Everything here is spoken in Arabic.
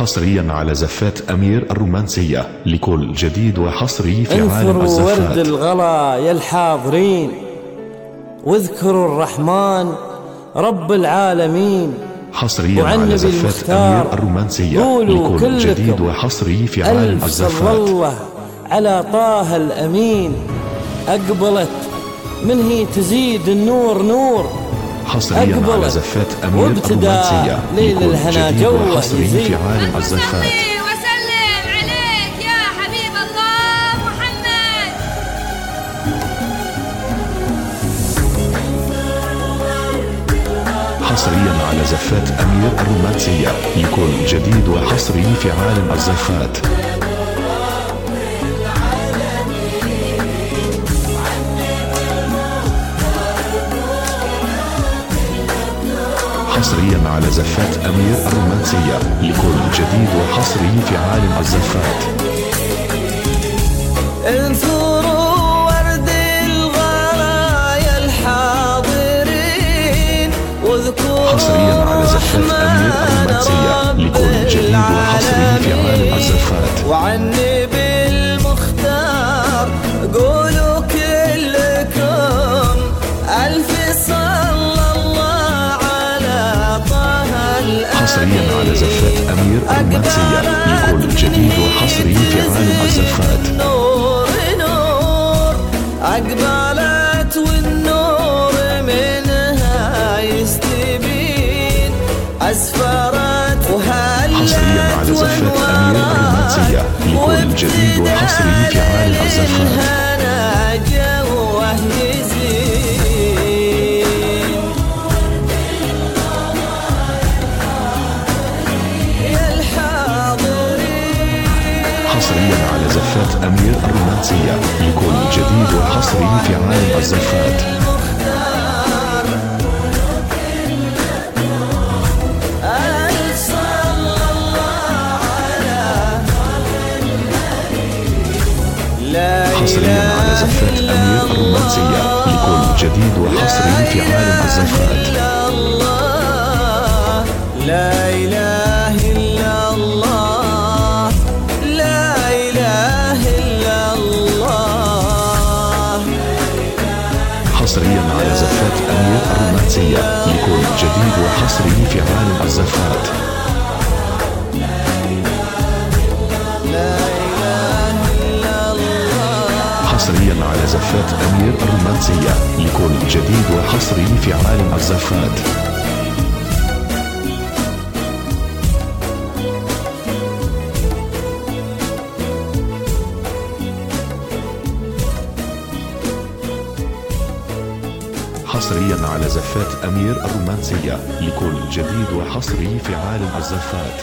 حصريا على زفات أمير الرومانسية لكل جديد وحصري في عالم انثروا ورد الزفات. الغلا يا الحاضرين. واذكروا الرحمن رب العالمين. حصريا على زفات أمير الرومانسية لكل جديد وحصري في عالم الزفات. الله على طه الأمين. أقبلت من هي تزيد النور نور. حصريا على زفات أمير وابتدى الرومانسية ليل الهنا جديد جوة يزيد. في عالم الزفات وسلم عليك يا حبيب الله محمد حصريا على زفات أمير الرومانسية لكل جديد وحصري في عالم الزفات حصريا على زفات أمير الرومانسية لكل جديد وحصري في عالم الزفات. حصريا على زفات أمير الرومانسية لكل جديد وحصري في عالم الزفات. نور نور أقبلت والنور منها يستبين. أسفرت وهلت حصريا على زفات أمير الرومانسية لكل جديد وحصري في عالم الزفات. على زفات أمير الرومانسية. لكل جديد وحصري في عالم الزفات. حصريا على زفات أمير الرومانسية. لكل جديد وحصري في عالم الزفات. لا إله زفات أمير الرومانسية لكل جديد وحصري في عالم الزفات. حصريا على زفات أمير الرومانسية لكل جديد وحصري في عالم الزفات. حصريا على زفات أمير الرومانسية لكل جديد وحصري في عالم الزفات.